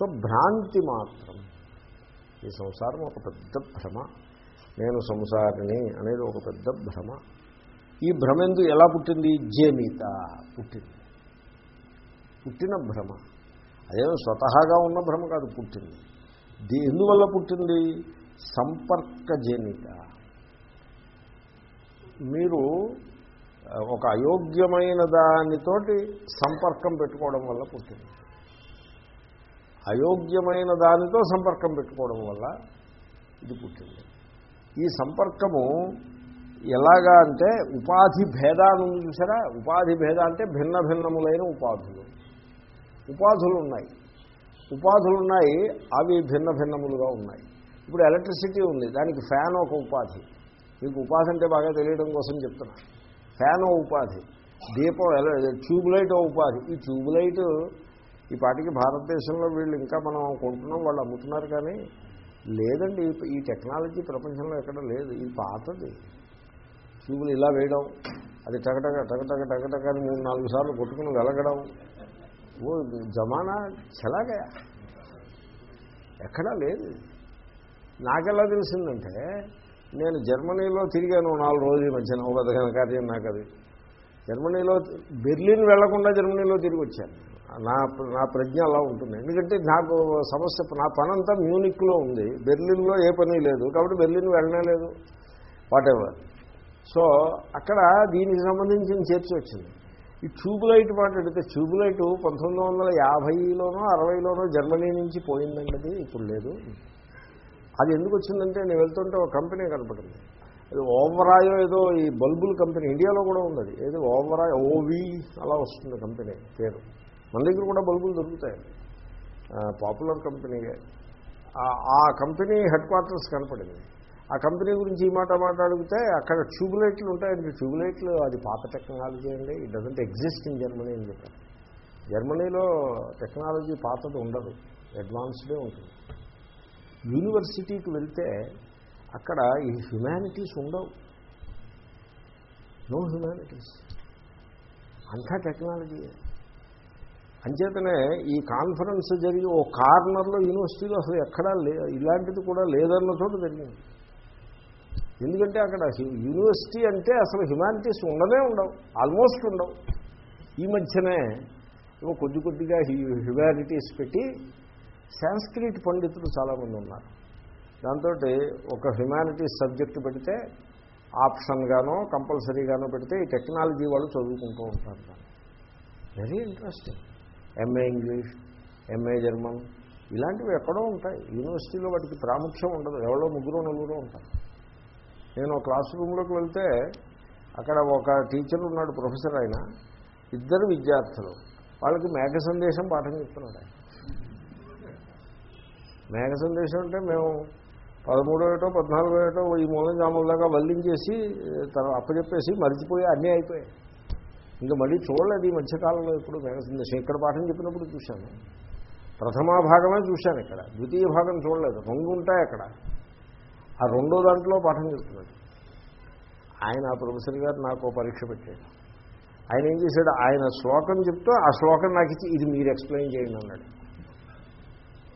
So భ్రాంతి మాత్రం. ఈ సంసారం ఒక పెద్ద భ్రమ. నేను సంసారిని అనేది ఒక పెద్ద భ్రమ. ఈ భ్రమ ఎందు ఎలా పుట్టింది? జేమిత పుట్టింది. పుట్టిన భ్రమ. అదేమో స్వతహాగా ఉన్న భ్రమ కాదు పుట్టింది. దీ ఎందువల్ల పుట్టింది? సంపర్కజనిత మీరు ఒక అయోగ్యమైన దానితోటి సంపర్కం పెట్టుకోవడం వల్ల పుట్టింది. అయోగ్యమైన దానితో సంపర్కం పెట్టుకోవడం వల్ల ఇది పుట్టింది. ఈ సంపర్కము ఎలాగా అంటే ఉపాధి భేదాన్ని చూసారా? ఉపాధి భేద అంటే భిన్న భిన్నములైన ఉపాధులు. ఉపాధులు ఉన్నాయి ఉపాధులు ఉన్నాయి అవి భిన్న భిన్నములుగా ఉన్నాయి. ఇప్పుడు ఎలక్ట్రిసిటీ ఉంది దానికి ఫ్యాన్ ఒక ఉపాధి. మీకు ఉపాధి అంటే బాగా తెలియడం కోసం చెప్తున్నా. ఫ్యాన్ ఓ ఉపాధి దీపం ఎల ట్యూబ్ లైట్ ఓ ఉపాధి. ఈ ట్యూబ్ లైట్ ఈ పాటికి భారతదేశంలో వీళ్ళు ఇంకా మనం కొంటున్నాం వాళ్ళు అమ్ముతున్నారు కానీ లేదండి ఈ- టెక్నాలజీ ప్రపంచంలో ఎక్కడ లేదు ఇది పాతది. ట్యూబులు ఇలా వేయడం అది టగటగ టగటగ టగటగ అని మూడు నాలుగు సార్లు కొట్టుకుని వెలగడం. ఓ జమానా చలాగా. ఎక్కడా లేదు. నాకెలా తెలిసిందంటే నేను జర్మనీలో తిరిగాను నాలుగు రోజుల మధ్యన ఒక కార్యం నాకు అది. జర్మనీలో బెర్లిన్ వెళ్ళకుండా జర్మనీలో తిరిగి వచ్చాను. నా నా ప్రజ్ఞ అలా ఉంటుంది. ఎందుకంటే నాకు సమస్య నా పనంతా మ్యూనిక్లో ఉంది. బెర్లిన్లో ఏ పని లేదు. కాబట్టి బెర్లిన్ వెళ్ళనే లేదు. వాటెవర్ సో అక్కడ దీనికి సంబంధించిన చర్చ వచ్చింది. ఈ ట్యూబ్ లైట్ మాట్లాడితే ట్యూబ్ లైట్ పంతొమ్మిది వందల యాభైలోనో అరవైలోనో జర్మనీ నుంచి పోయిందండి. అది ఇప్పుడు లేదు. అది ఎందుకు వచ్చిందంటే నేను వెళ్తుంటే ఒక కంపెనీ కనపడింది. అది ఓవరాయో ఏదో ఈ బల్బుల్ కంపెనీ ఇండియాలో కూడా ఉంది అది. ఏదో ఓవరాయ్ ఓవి అలా వస్తుంది కంపెనీ పేరు. మన దగ్గర కూడా బల్బులు దొరుకుతాయి. పాపులర్ కంపెనీయే ఆ- కంపెనీ హెడ్ క్వార్టర్స్ కనపడింది. ఆ కంపెనీ గురించి ఈ మాట మాట్లాడితే అక్కడ ట్యూబ్లైట్లు ఉంటాయండి. ట్యూబ్లైట్లు అది పాత టెక్నాలజీ అండి. It doesn't exist in Germany అని చెప్పారు. జర్మనీలో టెక్నాలజీ పాతది ఉండదు. అడ్వాన్స్డే ఉంటుంది. యూనివర్సిటీకి వెళ్తే అక్కడ ఈ హ్యుమానిటీస్ ఉండవు. నో హ్యుమానిటీస్ అంతా టెక్నాలజీ అంచేతనే ఈ కాన్ఫరెన్స్ జరిగి ఓ కార్నర్లో యూనివర్సిటీలో అసలు ఎక్కడా లే ఇలాంటిది కూడా లేదన్న చోట జరిగింది. ఎందుకంటే అక్కడ యూనివర్సిటీ అంటే అసలు హ్యుమానిటీస్ ఉండనే ఉండవు ఆల్మోస్ట్ ఉండవు. ఈ మధ్యనే కొద్ది కొద్దిగా హ్యుమానిటీస్ పెట్టి సాంస్క్రిట్ పండితులు చాలామంది ఉన్నారు. దాంతో ఒక హ్యుమానిటీస్ సబ్జెక్ట్ పెడితే ఆప్షన్గానో కంపల్సరీగానో పెడితే ఈ టెక్నాలజీ వాళ్ళు చదువుకుంటూ ఉంటారు. Very interesting. MA English MA German ఇలాంటివి ఎక్కడో ఉంటాయి. యూనివర్సిటీలో వాటికి ప్రాముఖ్యం ఉండదు. ఎవరో ముగ్గురు నలుగురు ఉంటారు. నేను క్లాస్ రూమ్లోకి వెళ్తే అక్కడ ఒక టీచర్ ఉన్నాడు ప్రొఫెసర్ ఆయన. ఇద్దరు విద్యార్థులు. వాళ్ళకి మేఘ సందేశం పాఠం చెప్తున్నాడు ఆయన. మేఘ సందేశం అంటే మేము పదమూడో ఏటో పద్నాలుగో ఏటో ఈ మూలం జాములదాకా వల్లించేసి తర్వాత అప్పచెప్పేసి మరిచిపోయి అన్నీ అయిపోయాయి. ఇంకా మళ్ళీ చూడలేదు ఈ మధ్యకాలంలో ఇప్పుడు మేఘ శేఖర్ పాఠం చెప్పినప్పుడు చూశాను. ప్రథమా భాగమే చూశాను ఇక్కడ. ద్వితీయ భాగం చూడలేదు. రెండు ఉంటాయి అక్కడ. ఆ రెండో దాంట్లో పాఠం చెప్తున్నాడు. ఆయన ఆ ప్రొఫెసర్ గారు నాకు పరీక్ష పెట్టాడు. ఆయన ఏం చేశాడు? ఆయన శ్లోకం చెప్తూ ఆ శ్లోకం నాకు ఇచ్చి ఇది మీరు ఎక్స్ప్లెయిన్ చేయండి అన్నాడు.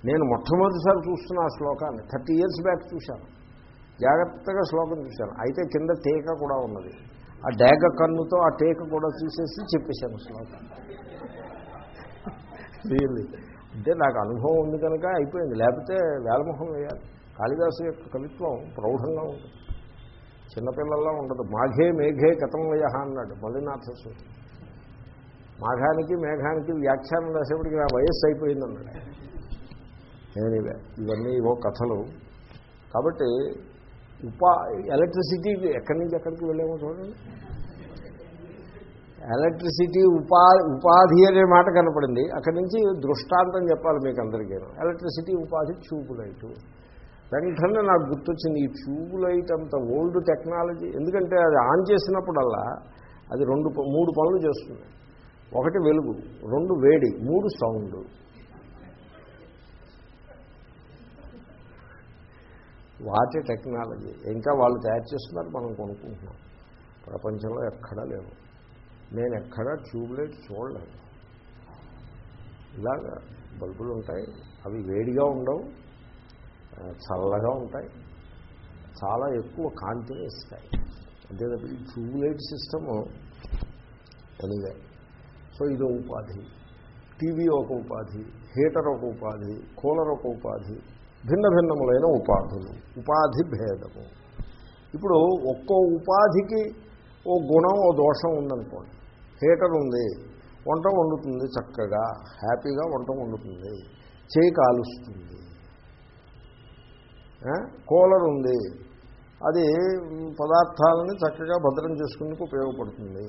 నేను మొట్టమొదటిసారి చూస్తున్న ఆ శ్లోకాన్ని థర్టీ ఇయర్స్ బ్యాక్ చూశాను. జాగ్రత్తగా శ్లోకం చూశాను. అయితే కింద టేక కూడా ఉన్నది. ఆ డేగ కన్నుతో ఆ టేక కూడా చూసేసి చెప్పేశాను శ్లోకం. రియల్లీ అంటే నాకు అనుభవం ఉంది కనుక అయిపోయింది. లేకపోతే వేలమొహం వేయాలి. కాళిదాసు యొక్క కవిత్వం ప్రౌఢంగా ఉంటుంది. చిన్నపిల్లల్లో ఉండదు. మాఘే మేఘే కథం వయ అన్నాడు మల్లినాథ మాఘానికి మేఘానికి వ్యాఖ్యానం రాసేప్పటికి నా వయస్సు అయిపోయింది అన్నాడు ఎనీవే ఇవన్నీ ఇవో కథలు. కాబట్టి ఉపా ఎలక్ట్రిసిటీ ఎక్కడి నుంచి ఎక్కడికి వెళ్ళామో చూడండి. ఎలక్ట్రిసిటీ ఉపా ఉపాధి అనే మాట కనపడింది. అక్కడి నుంచి దృష్టాంతం చెప్పాలి మీకు అందరికీ. ఎలక్ట్రిసిటీ ఉపాధి ట్యూబ్ లైటు. వెంటనే నాకు గుర్తొచ్చింది ఈ ట్యూబ్ లైట్ అంత ఓల్డ్ టెక్నాలజీ. ఎందుకంటే అది ఆన్ చేసినప్పుడల్లా అది రెండు మూడు పనులు చేస్తుంది. ఒకటి వెలుగు రెండు వేడి మూడు సౌండ్. వాటి టెక్నాలజీ. ఇంకా వాళ్ళు తయారు చేస్తున్నారు మనం కొనుక్కుంటున్నాం. ప్రపంచంలో ఎక్కడా లేవు. నేను ఎక్కడా ట్యూబ్లైట్ చూడలేదు. ఇలాగా బల్బులు ఉంటాయి అవి వేడిగా ఉండవు చల్లగా ఉంటాయి. చాలా ఎక్కువ కాంతిని ఇస్తాయి. అంతే తప్ప ఈ tube light system anyway. So ఇదో ఉపాధి. టీవీ ఒక ఉపాధి హీటర్ ఒక ఉపాధి కూలర్ ఒక ఉపాధి భిన్న భిన్నములైన ఉపాధులు ఉపాధి భేదము. ఇప్పుడు ఒక్కో ఉపాధికి ఓ గుణం ఓ దోషం ఉందనుకోండి. హీటర్ ఉంది వంట వండుతుంది చక్కగా హ్యాపీగా వంట వండుతుంది చేయి కాలుస్తుంది. కూలర్ ఉంది అది పదార్థాలని చక్కగా భద్రం చేసుకుందుకు ఉపయోగపడుతుంది.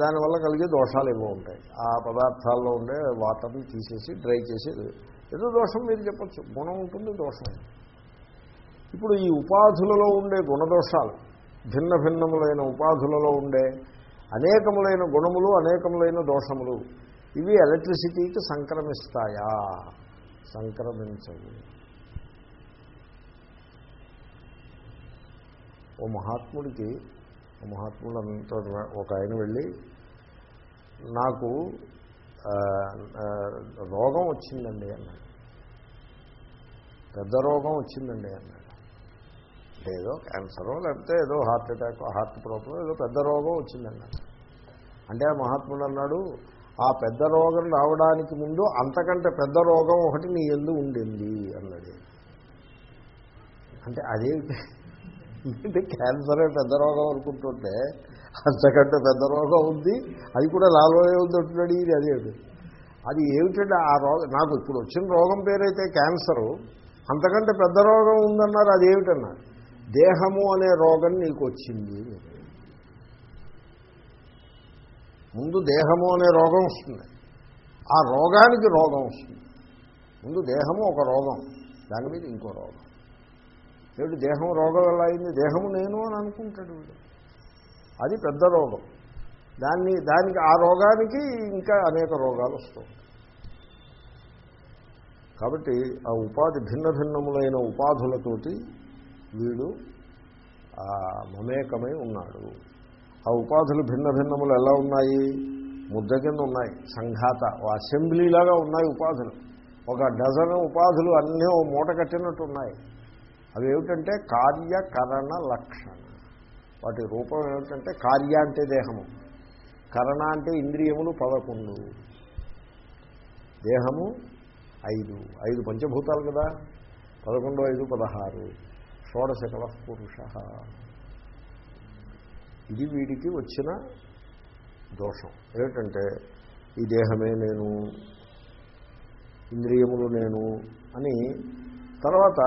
దానివల్ల కలిగే దోషాలు ఏవో ఉంటాయి. ఆ పదార్థాల్లో ఉండే వాటర్ని తీసేసి డ్రై చేసి ఏదో దోషం మీరు చెప్పచ్చు. గుణం ఉంటుంది దోషం. ఇప్పుడు ఈ ఉపాధులలో ఉండే గుణదోషాలు భిన్న భిన్నములైన ఉపాధులలో ఉండే అనేకములైన గుణములు అనేకములైన దోషములు ఇవి ఎలక్ట్రిసిటీకి సంక్రమిస్తాయా? సంక్రమించవు. ఓ మహాత్ముడికి ఓ మహాత్ముడు అంత ఒక ఆయన వెళ్ళి నాకు రోగం వచ్చిందండి అన్నాడు. పెద్ద రోగం వచ్చిందండి అన్నాడు. ఏదో క్యాన్సరో లేకపోతే ఏదో హార్ట్ అటాక్ హార్ట్ ప్రాబ్లం ఏదో పెద్ద రోగం వచ్చిందన్నాడు. అంటే ఆ మహాత్ముడు అన్నాడు ఆ పెద్ద రోగం రావడానికి ముందు అంతకంటే పెద్ద రోగం ఒకటి నీ ఎందు ఉండింది అన్నాడు. అంటే అదేమిటి అంటే క్యాన్సరే పెద్ద రోగం అనుకుంటుంటే అంతకంటే పెద్ద రోగం ఉంది. అది కూడా నాలోనే ఉంది అంటున్నాడు ఇది అదేమిటి అది ఏమిటంటే ఆ రోగం నాకు ఇప్పుడు వచ్చిన రోగం పేరైతే క్యాన్సరు. అంతకంటే పెద్ద రోగం ఉందన్నారు అది ఏమిటన్నారు? దేహము అనే రోగం నీకు వచ్చింది. ముందు దేహము అనే రోగం వస్తుంది. ఆ రోగానికి రోగం వస్తుంది. ముందు దేహము ఒక రోగం దాని మీద ఇంకో రోగం. ఏమిటి? దేహం రోగం ఎలా అయింది. దేహము నేను అని అనుకుంటాడు వీడు. అది పెద్ద రోగం. దాన్ని దానికి ఆ రోగానికి ఇంకా అనేక రోగాలు వస్తాయి. కాబట్టి ఆ ఉపాధి భిన్న భిన్నములైన ఉపాధులతోటి వీడు మమేకమై ఉన్నాడు. ఆ ఉపాధులు భిన్న భిన్నములు ఎలా ఉన్నాయి? ముద్ద కింద ఉన్నాయి. సంఘాత ఓ అసెంబ్లీలాగా ఉన్నాయి ఉపాధులు. ఒక డజన్ ఉపాధులు అన్నీ ఓ మూట కట్టినట్టు ఉన్నాయి. అవి ఏమిటంటే కార్యకరణ లక్షణ. వాటి రూపం ఏమిటంటే కార్య అంటే దేహము. కరణ అంటే ఇంద్రియములు పదకొండు. దేహము ఐదు. ఐదు పంచభూతాలు కదా? పదకొండు ఐదు పదహారు. షోడశ కల పురుష. ఇది వీడికి వచ్చిన దోషం. ఏమిటంటే ఈ దేహమే నేను ఇంద్రియములు నేను అని తర్వాత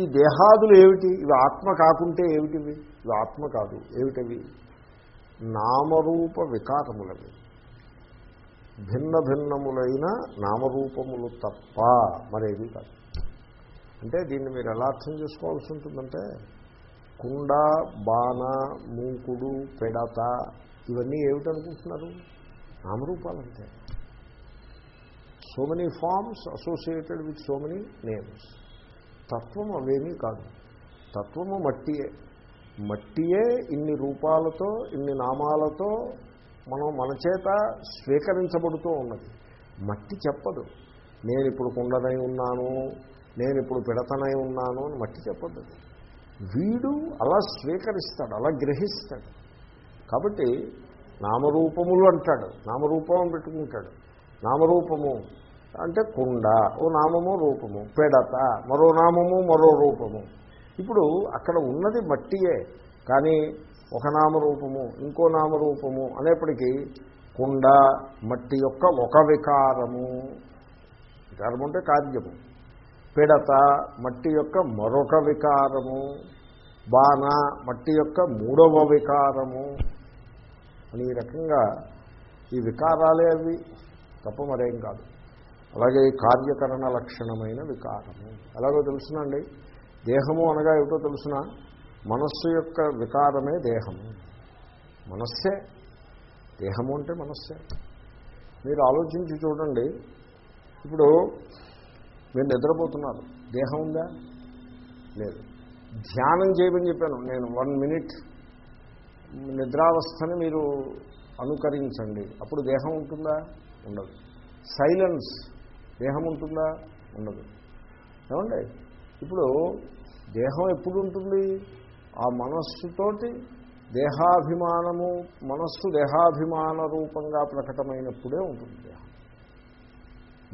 ఈ దేహాదులు ఏమిటి? ఇవి ఆత్మ కాకుంటే ఏమిటివి? ఇవి ఆత్మ కాదు. ఏమిటవి? నామరూప వికారములవి. భిన్న భిన్నములైన నామరూపములు తప్ప మరేది కాదు. అంటే దీన్ని మీరు ఎలా అర్థం చేసుకోవాల్సి ఉంటుందంటే కుండ బాణ మూకుడు పెడత ఇవన్నీ ఏమిటనుకుంటున్నారు? నామరూపాలంటే. So many forms associated with so many names తత్వం అవేమీ కాదు. తత్వము మట్టియే. మట్టియే ఇన్ని రూపాలతో ఇన్ని నామాలతో మనం మన చేత స్వీకరించబడుతూ ఉన్నది. మట్టి చెప్పదు. నేను ఇప్పుడు కుండనై ఉన్నాను నేను ఇప్పుడు పిడతనై ఉన్నాను అని మట్టి చెప్పద్దు వీడు అలా స్వీకరిస్తాడు అలా గ్రహిస్తాడు. కాబట్టి నామరూపములు అంటాడు. నామరూపం పెట్టుకుంటాడు. నామరూపము అంటే కుండ ఓ నామము రూపము. పెడత మరో నామము మరో రూపము. ఇప్పుడు అక్కడ ఉన్నది మట్టియే కానీ ఒక నామరూపము ఇంకో నామరూపము అనేప్పటికీ కుండ మట్టి యొక్క ఒక వికారము. వికారము అంటే కార్యము పిడత మట్టి యొక్క మరొక వికారము. బాణ మట్టి యొక్క మూడవ వికారము. అని ఈ రకంగా ఈ వికారాలే అవి తప్ప మరేం కాదు. అలాగే ఈ కార్యకరణ లక్షణమైన వికారము. ఎలాగో తెలుసునండి దేహము అనగా ఏమిటో తెలుసిన? మనస్సు యొక్క వికారమే దేహము. మనస్సే. దేహము అంటే మనస్సే. మీరు ఆలోచించి చూడండి. ఇప్పుడు మీరు నిద్రపోతున్నారు. దేహం ఉందా? లేదు. ధ్యానం చేయమని చెప్పాను నేను. One minute. నిద్రావస్థని మీరు అనుకరించండి. అప్పుడు దేహం ఉంటుందా? ఉండదు. సైలెన్స్. దేహం ఉంటుందా? ఉండదు. ఏమండి? ఇప్పుడు దేహం ఎప్పుడు ఉంటుంది ఆ మనస్సుతోటి దేహాభిమానము మనస్సు దేహాభిమాన రూపంగా ప్రకటమైనప్పుడే ఉంటుంది దేహం.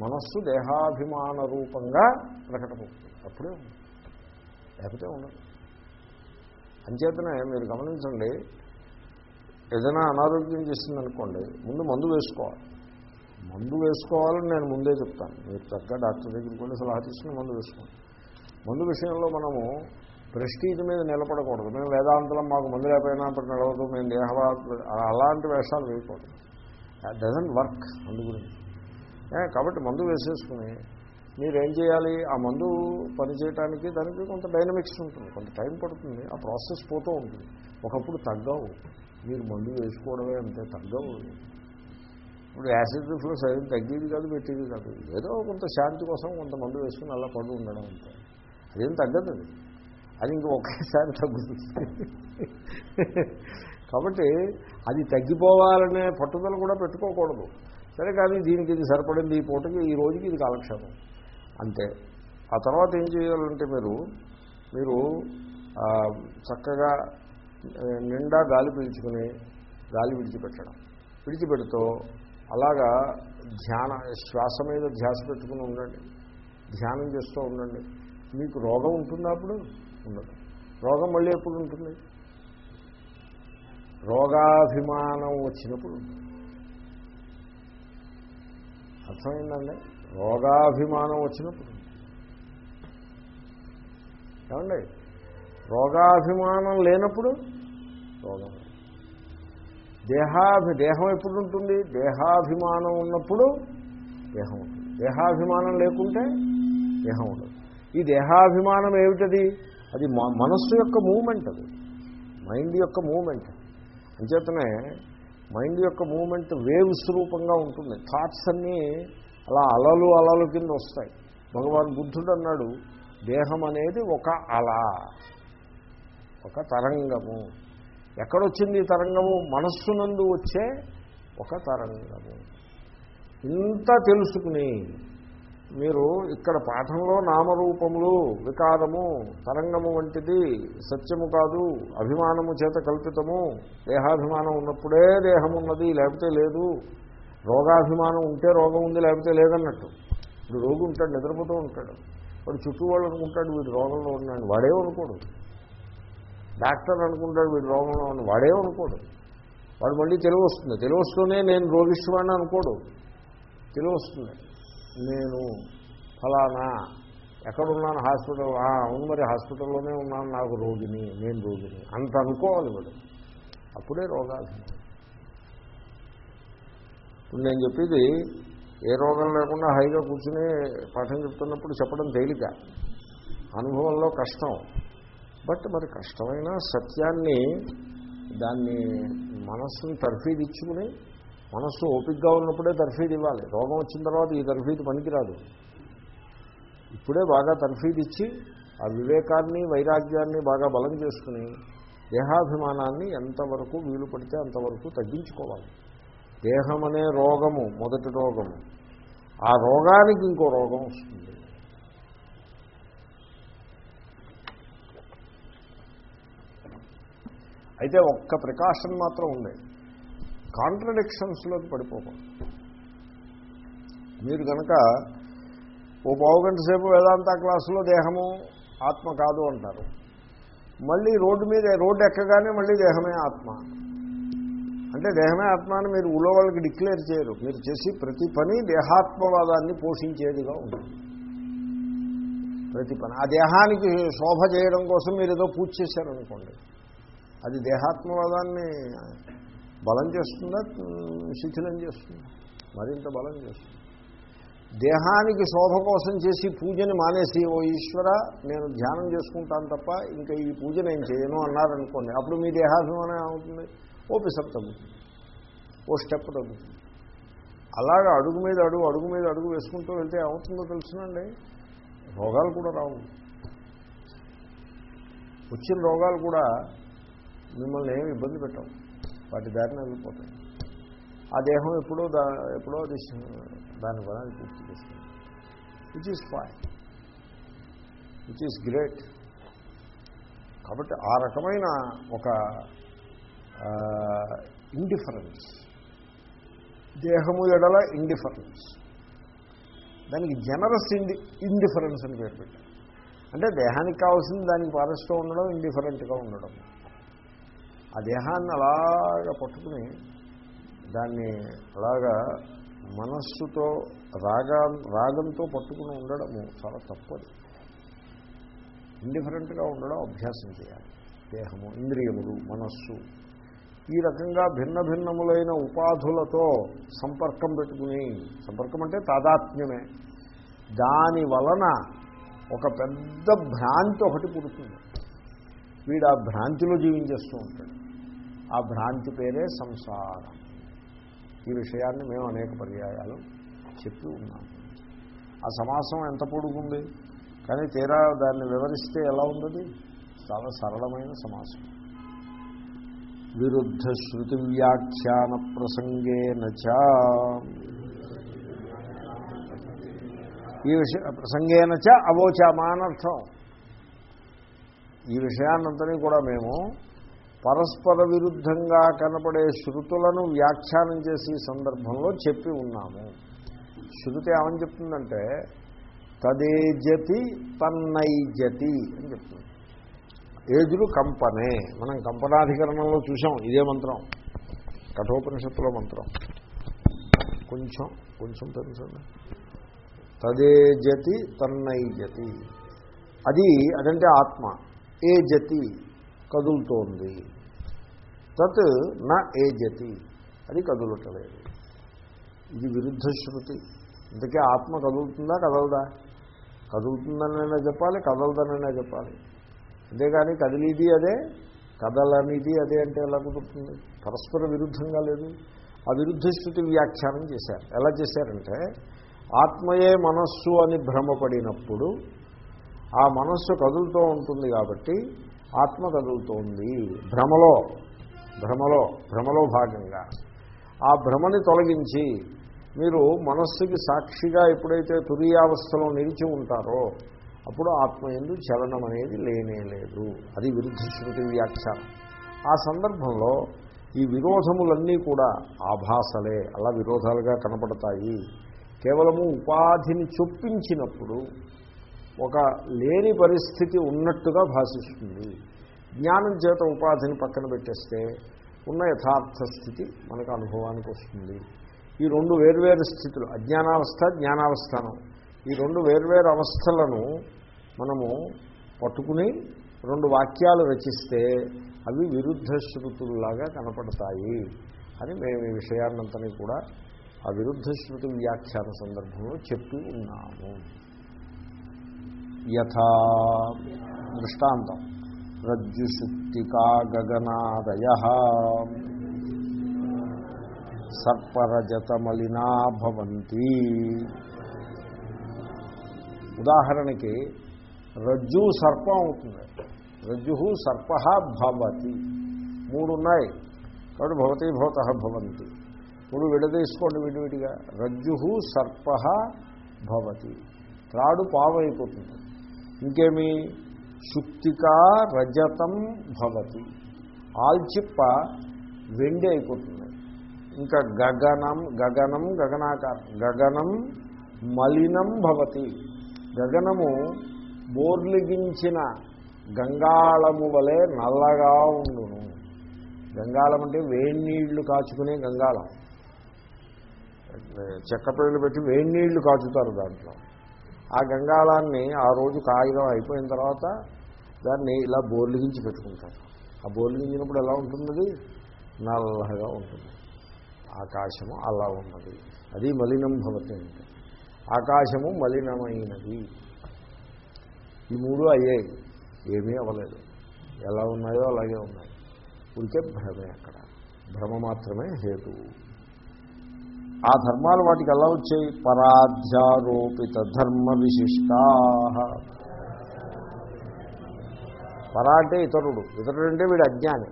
మనస్సు దేహాభిమాన రూపంగా ప్రకటమవుతుంది. అప్పుడే ఉంటుంది లేకపోతే ఉండదు. అంచేతనే మీరు గమనించండి ఏదైనా అనారోగ్యం చేసిందనుకోండి ముందు మందు వేసుకోవాలి. మందు వేసుకోవాలని నేను ముందే చెప్తాను. మీరు చక్కగా డాక్టర్ దగ్గరికి వెళ్ళి సలహా తీసుకుని మందు వేసుకోండి. మందు విషయంలో మనము ప్రెస్టీజ్ మీద నిలబడకూడదు. మేము వేదాంతలం మాకు మందు లేకపోయినా అప్పుడు నిలవదు. మేము దేహవా అలాంటి వేషాలు వేయకూడదు. డజంట్ వర్క్ అందు గురించి. కాబట్టి మందు వేసేసుకుని మీరేం చేయాలి? ఆ మందు పనిచేయటానికి దానికి కొంత డైనమిక్స్ ఉంటుంది. కొంత టైం పడుతుంది. ఆ ప్రాసెస్ పోతూ ఉంటుంది. ఒకప్పుడు తగ్గవు. మీరు మందు వేసుకోవడమే అంతే తగ్గవు. ఇప్పుడు యాసిడ్ రిఫ్లూస్ అది తగ్గేది కాదు పెట్టేది కాదు. ఏదో కొంత శాంతి కోసం కొంత మందు వేసుకుని అలా పడు ఉండడం అంతే. అదేం తగ్గదు అది. అది ఇంక ఒకేసారి తగ్గుతుంది. కాబట్టి అది తగ్గిపోవాలనే పట్టుదల కూడా పెట్టుకోకూడదు. సరే కానీ దీనికి ఇది సరిపడింది ఈ పూటకి ఈ రోజుకి ఇది కాలక్షేపం. అంతే. ఆ తర్వాత ఏం చేయాలంటే మీరు మీరు చక్కగా నిండా గాలి పీల్చుకుని గాలి విడిచిపెట్టడం. విడిచిపెడుతూ అలాగా ధ్యాన శ్వాస మీద ధ్యాస పెట్టుకుని ఉండండి. ధ్యానం చేస్తూ ఉండండి. మీకు రోగం ఉంటుందా అప్పుడు? ఉండదు. రోగం మళ్ళీ ఎప్పుడు ఉంటుంది? రోగాభిమానం వచ్చినప్పుడు అర్థమైందండి? రోగాభిమానం వచ్చినప్పుడు ఏమండి? రోగాభిమానం లేనప్పుడు రోగం దేహాభి దేహం ఎప్పుడు ఉంటుంది దేహాభిమానం ఉన్నప్పుడు దేహం ఉంటుంది. దేహాభిమానం లేకుంటే దేహం ఉండదు. ఈ దేహాభిమానం ఏమిటది? అది మనస్సు యొక్క మూమెంట్ అది. మైండ్ యొక్క మూమెంట్. అంచేతనే మైండ్ యొక్క మూమెంట్ వేవ్స్ రూపంగా ఉంటుంది. థాట్స్ అన్నీ అలా అలలు అలలు కింద వస్తాయి. భగవాన్ బుద్ధుడు అన్నాడు దేహం అనేది ఒక అల ఒక తరంగము. ఎక్కడొచ్చింది ఈ తరంగము? మనస్సునందు వచ్చే ఒక తరంగము. ఇంత తెలుసుకుని మీరు ఇక్కడ పాఠంలో నామరూపములు వికారము తరంగము వంటిది సత్యము కాదు అభిమానము చేత కల్పితము దేహాభిమానం ఉన్నప్పుడే దేహం ఉన్నది లేకపోతే లేదు. రోగాభిమానం ఉంటే రోగం ఉంది లేకపోతే లేదన్నట్టు. ఇప్పుడు రోగి ఉంటాడు నిద్రపోతూ ఉంటాడు. వాడు చుట్టూ వాళ్ళు అనుకుంటాడు వీడు రోగంలో ఉన్నాడు వాడే అనుకోడు. డాక్టర్ అనుకుంటాడు వీడు రోగంలో అని. వాడే అనుకోడు. వాడు మళ్ళీ తెలివి వస్తుంది. తెలివి వస్తూనే నేను రోగిష్వాడిని అనుకోడు. తెలివి వస్తుంది. నేను ఫలానా ఎక్కడున్నాను హాస్పిటల్? అవును మరి హాస్పిటల్లోనే ఉన్నాను. నాకు రోగిని నేను రోగిని. అంత అనుకోవాలి వాడు. అప్పుడే రోగాలు ఇప్పుడు నేను చెప్పేది ఏ రోగం లేకుండా హైగా కూర్చుని పాఠం చెప్తున్నప్పుడు చెప్పడం తేలిక. అనుభవంలో కష్టం. బట్ మరి కష్టమైన సత్యాన్ని దాన్ని మనస్సుని తర్ఫీదు ఇచ్చుకుని మనస్సు ఓపిక్గా ఉన్నప్పుడే తర్ఫీది ఇవ్వాలి రోగం వచ్చిన తర్వాత ఈ తర్ఫీది పనికిరాదు. ఇప్పుడే బాగా తర్ఫీదు ఇచ్చి ఆ వివేకాన్ని వైరాగ్యాన్ని బాగా బలం చేసుకుని దేహాభిమానాన్ని ఎంతవరకు వీలు పడితే అంతవరకు తగ్గించుకోవాలి. దేహం అనే రోగము మొదటి రోగము. ఆ రోగానికి ఇంకో రోగం వస్తుంది. అయితే ఒక్క ప్రికాషన్ మాత్రం ఉంది కాంట్రడిక్షన్స్లోకి పడిపోకూడదు. మీరు కనుక ఓ పావుగంట సేపు వేదాంత క్లాసులో దేహము ఆత్మ కాదు అంటారు. మళ్ళీ రోడ్డు మీద రోడ్డు ఎక్కగానే మళ్ళీ దేహమే ఆత్మ. అంటే దేహమే ఆత్మ అని మీరు ఊళ్ళో వాళ్ళకి డిక్లేర్ చేయరు. మీరు చేసి ప్రతి పని దేహాత్మవాదాన్ని పోషించేదిగా ఉంటుంది. ప్రతి పని. ఆ దేహానికి శోభ చేయడం కోసం మీరు ఏదో పూజ చేశారనుకోండి. అది దేహాత్మవాదాన్ని బలం చేస్తుందా? శిథిలం చేస్తుందా? మరింత బలం చేస్తుంది. దేహానికి శోభ కోసం చేసి పూజని మానేసి ఓ ఈశ్వర నేను ధ్యానం చేసుకుంటాను తప్ప ఇంకా ఈ పూజ నేను చేయను అన్నారనుకోండి అప్పుడు మీ దేహాభిమానం ఏమవుతుంది? ఓపిసప్ తగ్గుతుంది. ఓ స్టెప్ తగ్గుతుంది. అలాగా అడుగు మీద అడుగు అడుగు మీద అడుగు వేసుకుంటూ వెళ్తే ఏమవుతుందో తెలుసునండి? రోగాలు కూడా రావు. వచ్చిన రోగాలు కూడా మిమ్మల్ని ఏమి ఇబ్బంది పెట్టాం వాటి దారిని వెళ్ళిపోతాయి. ఆ దేహం ఎప్పుడో దా ఎప్పుడో అది దాని పని అది పూర్తి చేస్తుంది. Which is fine which is great కాబట్టి ఆ రకమైన ఒక ఇండిఫరెన్స్ దేహము ఎడల ఇండిఫరెన్స్ దానికి జనరస్ ఇండి ఇండిఫరెన్స్ అని పేరు పెట్టారు. అంటే దేహానికి కావాల్సింది దానికి పారస్తూ ఉండడం ఇండిఫరెంట్గా ఉండడం. ఆ దేహాన్ని అలాగా పట్టుకుని దాన్ని అలాగా మనస్సుతో రాగా రాగంతో పట్టుకుని ఉండడము చాలా తప్పది. ఇండిఫరెంట్గా ఉండడం అభ్యాసం చేయాలి. దేహము ఇంద్రియములు మనస్సు ఈ రకంగా భిన్న భిన్నములైన ఉపాధులతో సంపర్కం పెట్టుకుని సంపర్కం అంటే తాదాత్మ్యమే. దాని వలన ఒక పెద్ద భ్రాంతి ఒకటి పుడుతుంది. వీడు ఆ భ్రాంతిలో జీవించేస్తూ ఉంటాడు. ఆ భ్రాంతి పేరే సంసారం. ఈ విషయాన్ని మేము అనేక పర్యాయాలు చెప్పి ఉన్నాము ఆ సమాసం ఎంత పొడుగుంది? కానీ తీరా దాన్ని వివరిస్తే ఎలా ఉండదు చాలా సరళమైన సమాసం. విరుద్ధ శృతి వ్యాఖ్యాన ప్రసంగేన చ. ఈ విషయ ప్రసంగేన చ అవోచామా అనర్థం ఈ విషయాన్నంతని కూడా మేము పరస్పర విరుద్ధంగా కనపడే శృతులను వ్యాఖ్యానం చేసే సందర్భంలో చెప్పి ఉన్నాము. శృతి ఏమని చెప్తుందంటే తదేజతి తన్నైజతి అని చెప్తుంది. ఏజులు కంపనే. మనం కంపనాధికరణంలో చూసాం ఇదే మంత్రం. కఠోపనిషత్తులో మంత్రం. కొంచెం కొంచెం పెంచండి తదేజతి తన్నైజతి అది అదంటే ఆత్మ. ఏ జతి? కదులుతోంది. తత్ నా ఏ అది కదులటలేదు. ఇది విరుద్ధ శృతి. ఇంతకీ ఆత్మ కదులుతుందా కదలదా? కదులుతుందనైనా చెప్పాలి కదలదనైనా చెప్పాలి. అంతేగాని కదిలిది అదే కదలనిది అదే అంటే ఎలా కుదురుతుంది? పరస్పర విరుద్ధంగా లేదు. ఆ విరుద్ధ స్థితి వ్యాఖ్యానం చేశారు. ఎలా చేశారంటే ఆత్మయే మనస్సు అని భ్రమపడినప్పుడు ఆ మనస్సు కదులుతూ ఉంటుంది కాబట్టి ఆత్మ కదులుతోంది. భ్రమలో భ్రమలో భ్రమలో భాగంగా. ఆ భ్రమని తొలగించి మీరు మనస్సుకి సాక్షిగా ఎప్పుడైతే తురియావస్థలో నిలిచి ఉంటారో అప్పుడు ఆత్మ ఎందు చలనం అనేది లేనే లేదు. అది విరుద్ధ శృతి వ్యాఖ్యానం. ఆ సందర్భంలో ఈ విరోధములన్నీ కూడా ఆభాసలే అలా విరోధాలుగా కనపడతాయి. కేవలము ఉపాధిని చొప్పించినప్పుడు ఒక లేని పరిస్థితి ఉన్నట్టుగా భాషిస్తుంది. జ్ఞానం చేత ఉపాధిని పక్కన పెట్టేస్తే ఉన్న యథార్థ స్థితి మనకు అనుభవానికి వస్తుంది. ఈ రెండు వేర్వేరు స్థితులు అజ్ఞానావస్థ జ్ఞానావస్థానం ఈ రెండు వేర్వేరు అవస్థలను మనము పట్టుకుని రెండు వాక్యాలు రచిస్తే అవి విరుద్ధ శృతుల్లాగా కనపడతాయి అని మేము ఈ విషయాన్నంతని కూడా ఆ విరుద్ధ శృతి వ్యాఖ్యాన సందర్భంలో చెప్తూ ఉన్నాము. యథా దృష్టాంతం. రజ్జుశుక్తికా గగనాదయ సర్పరజతమలినా భవంతి ఉదాహరణకి రజ్జు సర్పం అవుతుంది. రజ్జు సర్ప భవతి. మూడు ఉన్నాయి కాబట్టి భవతి భవత భవంతి. ఇప్పుడు విడదీసుకోండి విడివిడిగా. రజ్జు సర్ప భవతి. త్రాడు పావైపోతుంది. ఇంకేమి? శుక్తికా రజతం భవతి. ఆల్చిప్ప వెండి అయిపోతుంది. ఇంకా గగనం గగనం గగనాకారం గగనం మలినం భవతి. గగనము బోర్లిగించిన గంగాళము వలె నల్లగా ఉండును. గంగాళం అంటే వేడి నీళ్ళు కాచుకునే గంగాళం. చెక్కపేళ్ళు పెట్టి వేడి నీళ్ళు కాచుతారు దాంట్లో. ఆ గంగాళాన్ని ఆ రోజు కాగితం అయిపోయిన తర్వాత దాన్ని ఇలా బోర్లిగించి పెట్టుకుంటారు. ఆ బోర్లిగించినప్పుడు ఎలా ఉంటుంది నల్లగా ఉంటుంది. ఆకాశము అలా ఉన్నది. అది మలినం భవతి అంటే. ఆకాశము మలినమైనది. ఈ మూడు అయ్యాయి. ఏమీ అవ్వలేదు. ఎలా ఉన్నాయో అలాగే ఉన్నాయి. ఉంటే భ్రమే అక్కడ. భ్రమ మాత్రమే హేతువు. ఆ ధర్మాలు వాటికి ఎలా వచ్చాయి? పరాధ్యారోపిత ధర్మ విశిష్టా పరా అంటే ఇతరుడు. ఇతరుడు అంటే వీడు అజ్ఞాని.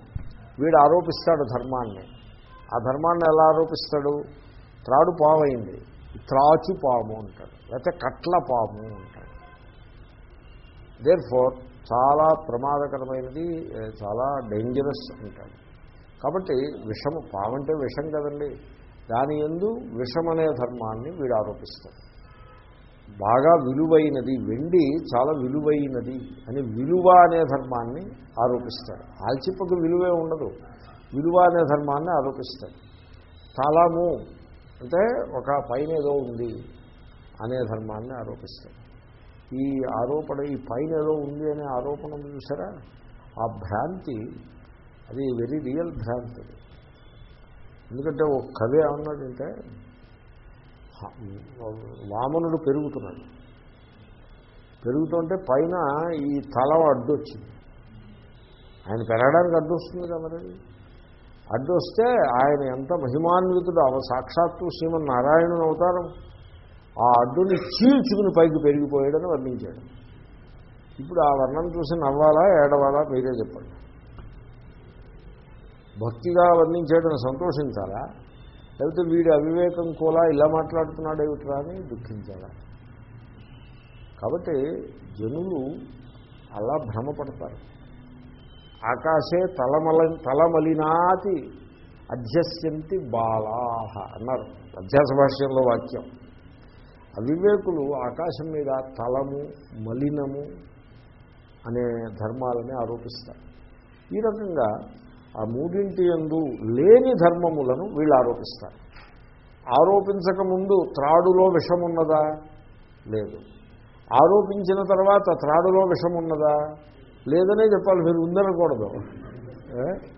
వీడు ఆరోపిస్తాడు ధర్మాన్ని. ఆ ధర్మాన్ని ఎలా ఆరోపిస్తాడు? త్రాడు పావైంది. త్రాచు పాము అంటాడు. లేకపోతే కట్ల పాము అంటాడు. దేర్ ఫోర్ చాలా ప్రమాదకరమైనది చాలా డేంజరస్ అంటాడు. కాబట్టి విషము పావంటే విషం కదండి. దాని ఎందు విషమనే ధర్మాన్ని వీడు ఆరోపిస్తాడు. బాగా విలువైనది వెండి చాలా విలువైనది అని విలువ అనే ధర్మాన్ని ఆరోపిస్తాడు. ఆల్చిప్పకు విలువే ఉండదు. విలువ అనే ధర్మాన్ని ఆరోపిస్తాడు. తలము అంటే ఒక పైన ఏదో ఉంది అనే ధర్మాన్ని ఆరోపిస్తాడు. ఈ ఆరోపణ ఈ పైన ఏదో ఉంది అనే ఆరోపణ చూసారా? ఆ భ్రాంతి అది వెరీ రియల్ భ్రాంతి. ఎందుకంటే ఒక కవి ఏమన్నాడంటే వామనుడు పెరుగుతున్నాడు. పెరుగుతుంటే పైన ఈ తల అడ్డు వచ్చింది ఆయన పెరగడానికి అడ్డు వస్తుంది కదా మరి. అడ్డు వస్తే ఆయన ఎంత మహిమాన్వితుడు అవ సాక్షాత్తు శ్రీమన్ నారాయణుని అవతారం. ఆ అడ్డుని చీల్చుకుని పైకి పెరిగిపోయాడని వర్ణించాడు. ఇప్పుడు ఆ వర్ణం చూసి నవ్వాలా ఏడవాలా మీరే చెప్పండి. భక్తిగా వర్ణించాడని సంతోషించాలా? లేకపోతే వీడి అవివేకం కూడా ఇలా మాట్లాడుతున్నాడు ఏమిట్రా అని దుఃఖించాలా? కాబట్టి జనులు అలా భ్రమపడతారు. ఆకాశే తలమల తలమలినాతి అధ్యస్యంతి బాలాహ అన్నారు అధ్యాస భాష్యంలో వాక్యం. అవివేకులు ఆకాశం మీద తలము మలినము అనే ధర్మాలని ఆరోపిస్తారు. ఈ రకంగా ఆ మూడింటి యందు లేని ధర్మములను వీళ్ళు ఆరోపిస్తారు. ఆరోపించకముందు త్రాడులో విషమున్నదా? లేదు. ఆరోపించిన తర్వాత త్రాడులో విషమున్నదా? లేదనే చెప్పాలి మీరు ఉందనకూడదు.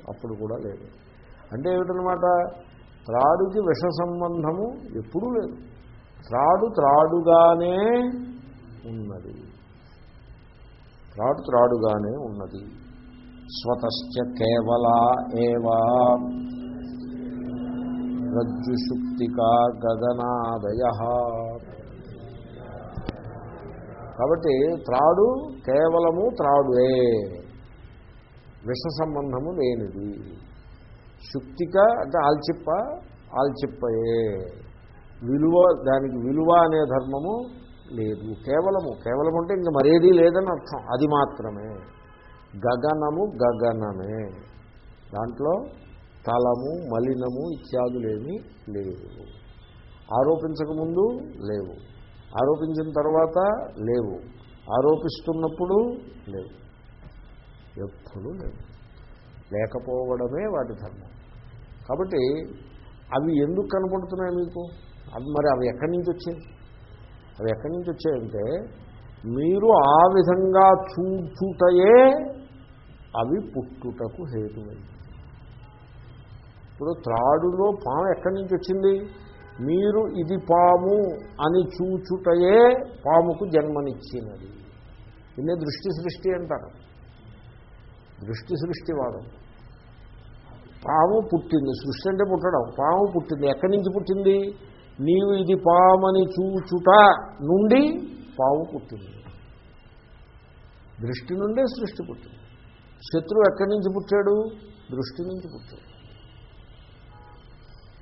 అప్పుడు కూడా లేదు. అంటే ఏమిటనమాట త్రాడుకి విష సంబంధము ఎప్పుడూ లేదు. త్రాడు త్రాడుగానే ఉన్నది. త్రాడు త్రాడుగానే ఉన్నది. స్వతశ్చ కేవలా ఏవా. రజ్జుశుక్తికా గగనాదయ. కాబట్టి త్రాడు కేవలము త్రాడుయే విష సంబంధము లేనిది. శుక్తిక అంటే ఆల్చిప్ప ఆల్చిప్పయే. విలువ దానికి విలువ అనే ధర్మము లేదు. కేవలము కేవలం అంటే ఇంక మరేదీ లేదని అర్థం. అది మాత్రమే. గగనము గగనమే. దాంట్లో తలము మలినము ఇత్యాదులేమీ లేవు. ఆరోపించకముందు లేవు. ఆరోపించిన తర్వాత లేవు. ఆరోపిస్తున్నప్పుడు లేవు. ఎప్పుడు లేవు. లేకపోవడమే వాటి ధర్మం. కాబట్టి అవి ఎందుకు కనపడుతున్నాయి మీకు? అవి మరి అవి ఎక్కడి నుంచి వచ్చాయి? అవి ఎక్కడి నుంచి వచ్చాయంటే మీరు ఆ విధంగా చూచుటయే అవి పుట్టుటకు హేతువైంది ఇప్పుడు త్రాడులో పాము ఎక్కడి నుంచి వచ్చింది? మీరు ఇది పాము అని చూచుటయే పాముకు జన్మనిచ్చినది. దీన్నే దృష్టి సృష్టి అంటారు. దృష్టి సృష్టివాదం పాము పుట్టింది. సృష్టి అంటే పుట్టడం. పాము పుట్టింది. ఎక్కడి నుంచి పుట్టింది? నీవు ఇది పామని చూచుట నుండి పాము పుట్టింది. దృష్టి నుండే సృష్టి పుట్టింది. శత్రువు ఎక్కడి నుంచి పుట్టాడు? దృష్టి నుంచి పుట్టాడు.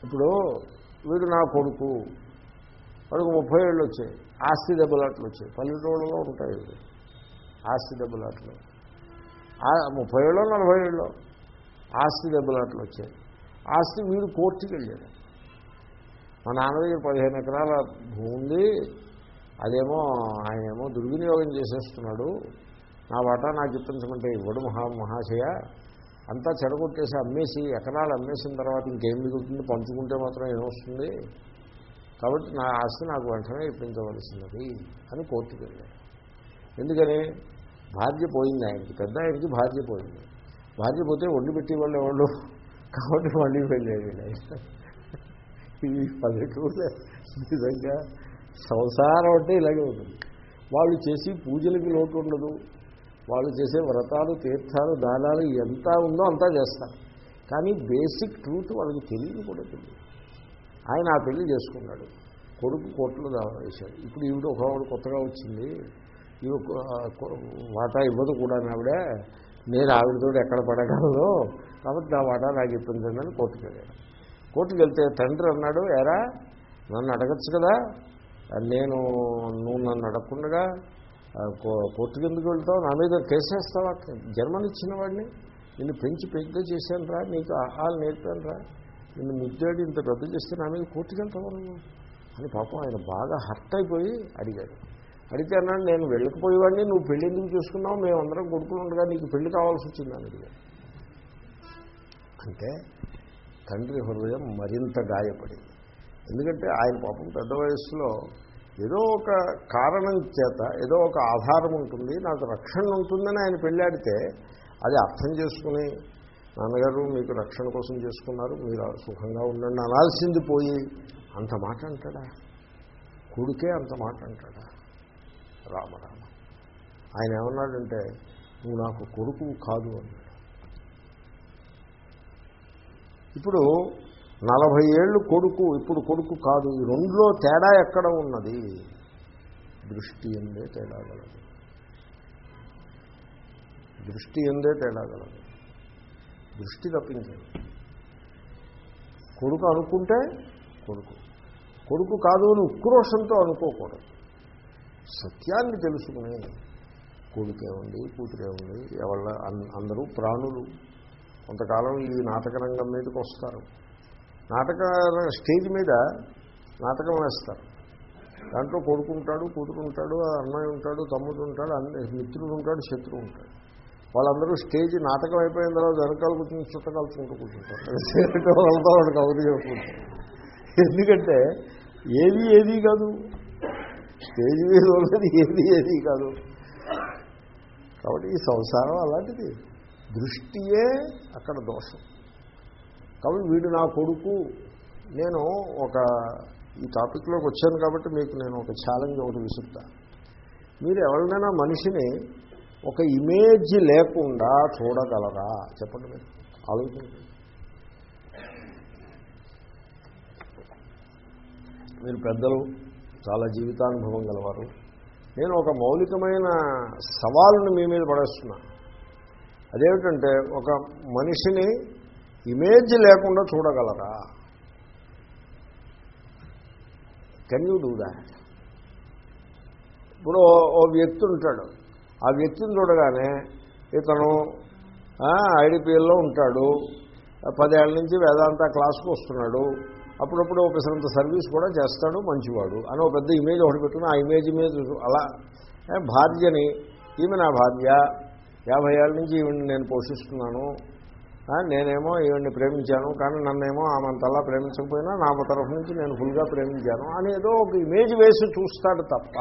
ఇప్పుడు వీడు నా కొడుకు. వాడికి ముప్పై ఏళ్ళు వచ్చాయి. ఆస్తి దెబ్బలాట్లు వచ్చాయి. పల్లెటూళ్ళలో ఉంటాయి ఆస్తి దెబ్బలాట్లు ముప్పై ఏళ్ళు నలభై ఏళ్ళు ఆస్తి దెబ్బలాట్లు వచ్చాయి. ఆస్తి వీడు కోర్టుకి వెళ్ళాడు. మా నాన్న దగ్గర పదిహేను ఎకరాల భూమి ఉంది అదేమో ఆయన ఏమో దుర్వినియోగం చేసేస్తున్నాడు. నా వాటా నాకు ఇప్పించమంటే ఇవ్వడు మహా మహాశయ. అంతా చెడగొట్టేసి అమ్మేసి ఎకరాలు అమ్మేసిన తర్వాత ఇంకేం మిగులుతుంది? పంచుకుంటే మాత్రం ఏమొస్తుంది కాబట్టి నా ఆస్తి నాకు వెంటనే ఇప్పించవలసినది అని కోర్టుకు వెళ్ళాడు ఎందుకని? భార్య పోయింది ఆయనకి. పెద్ద ఆయనకి భార్య పోయింది. భార్య పోతే ఒడ్డు పెట్టి వాళ్ళు ఎవరు? కాబట్టి మళ్ళీ వెళ్ళాడు ఆయన. ఈ పల్లెటూరులో నిజంగా సంసారం అంటే ఇలాగే ఉంటుంది. వాళ్ళు చేసి పూజలకి లోటు ఉండదు. వాళ్ళు చేసే వ్రతాలు తీర్థాలు దానాలు ఎంత ఉందో అంతా చేస్తారు. కానీ బేసిక్ ట్రూత్ వాళ్ళకి తెలియదు కూడా తెలియదు. ఆయన ఆ పెళ్ళి చేసుకున్నాడు. కొడుకు కోట్లు దావా వేశాడు. ఇప్పుడు ఈవిడ ఒక ఆవిడ కొత్తగా వచ్చింది. ఈవిడ వాటా ఇవ్వదు కూడా ఆవిడ నేను ఆవిడతో ఎక్కడ పడగలను? కాబట్టి నా వాటా నాకు ఇప్పించండి అని కోర్టుకు వెళ్ళాడు. కోర్టుకు వెళ్తే తండ్రి అన్నాడు ఎరా నన్ను అడగచ్చు కదా? నేను నువ్వు నన్ను అడగకుండా కోర్టు కిందకి వెళ్తావు నా మీద కేసేస్తావా జన్మని ఇచ్చిన వాడిని? నిన్ను పెంచి పెద్ద చేశాను రా నీకు ఆహాలు నేర్పాను రా నిన్ను ముద్దాడి ఇంత పెద్ద చేస్తే నా మీద కోర్టుకి వెళ్తావు నువ్వు? అని పాపం ఆయన బాగా హర్ట్ అయిపోయి అడిగాడు. అడిగితే అన్నాడు నేను వెళ్ళకపోయేవాడిని నువ్వు పెళ్ళి ఎందుకు చూసుకున్నావు? మేమందరం కొడుకులు ఉండగా నీకు పెళ్ళి కావాల్సి వచ్చిందని అడిగాడు. అంటే తండ్రి హృదయం మరింత గాయపడింది. ఎందుకంటే ఆయన పాపం పెద్ద వయస్సులో ఏదో ఒక కారణం చేత ఏదో ఒక ఆధారం ఉంటుంది నాకు రక్షణ ఉంటుందని ఆయన పెళ్ళాడితే అది అర్థం చేసుకుని నాన్నగారు మీకు రక్షణ కోసం చేసుకున్నారు మీరు సుఖంగా ఉండండి అనాల్సింది పోయి అంత మాట అంటాడా? కొడుకే అంత మాట అంటాడా? రామరామ ఆయన ఏమన్నాడంటే నువ్వు నాకు కొడుకు కాదు అన్నాడు. ఇప్పుడు నలభై ఏళ్ళు కొడుకు ఇప్పుడు కొడుకు కాదు. ఈ రెండులో తేడా ఎక్కడ ఉన్నది? దృష్టి ఎందే తేడా గలదు. దృష్టి ఎందే తేడా గలదు. దృష్టి తప్పించండి కొడుకు అనుకుంటే కొడుకు. కొడుకు కాదు అని ఉక్రోషంతో అనుకోకూడదు. సత్యాన్ని తెలుసుకుని కొడుకే ఉంది కూతురే ఉంది ఎవళ్ళ అందరూ ప్రాణులు. కొంతకాలం ఈ నాటక రంగం మీదకి వస్తారు నాటక స్టేజ్ మీద నాటకం వేస్తారు. దాంట్లో కొడుకు ఉంటాడు కూతురు ఉంటాడు అన్నయ్య ఉంటాడు తమ్ముడు ఉంటాడు అన్ని మిత్రుడు ఉంటాడు శత్రువు ఉంటాడు. వాళ్ళందరూ స్టేజ్ నాటకం అయిపోయిన తర్వాత వెనకాల కూర్చుని చుట్ట కలుసుకుంటూ కూర్చుంటారు వాళ్ళతో వాడు కబురు చెప్పుకుంటారు ఎందుకంటే ఏది ఏది కాదు. స్టేజ్ మీద ఉన్నది ఏది ఏది కాదు. కాబట్టి ఈ సంసారం అలాంటిది. దృష్టియే అక్కడ దోషం. కాబట్టి వీడు నా కొడుకు. నేను ఒక ఈ టాపిక్లోకి వచ్చాను కాబట్టి మీకు నేను ఒక ఛాలెంజ్ ఒకటి విసురుతా. మీరు ఎవరినైనా మనిషిని ఒక ఇమేజ్ లేకుండా చూడగలరా? చెప్పండి మీరు. ఆలోచించండి. మీరు పెద్దలు చాలా జీవితానుభవం గలవారు. నేను ఒక మౌలికమైన సవాలును మీ మీద పడేస్తున్నా. అదేమిటంటే ఒక మనిషిని ఇమేజ్ లేకుండా చూడగలరా? కెన్ యూ డూ దాట్ ఇప్పుడు ఓ- వ్యక్తి ఉంటాడు. ఆ వ్యక్తిని చూడగానే ఇతను ఐడిపిఎల్లో ఉంటాడు. పదేళ్ళ నుంచి వేదాంత క్లాస్కి వస్తున్నాడు. అప్పుడప్పుడు ఒకసారి సర్వీస్ కూడా చేస్తాడు మంచివాడు అని ఒక పెద్ద ఇమేజ్ ఒకటి పెట్టుకుని ఆ ఇమేజ్ మీద అలా భార్యని ఈమె నా భార్య యాభై ఏళ్ళ నుంచి ఈమె నేను పోషిస్తున్నాను. నేనేమో ఈవిడ్ని ప్రేమించాను కానీ నన్నేమో ఆమె ప్రేమించకపోయినా నా తరఫు నుంచి నేను ఫుల్గా ప్రేమించాను అని ఏదో ఒక ఇమేజ్ వేసి చూస్తాడు తప్ప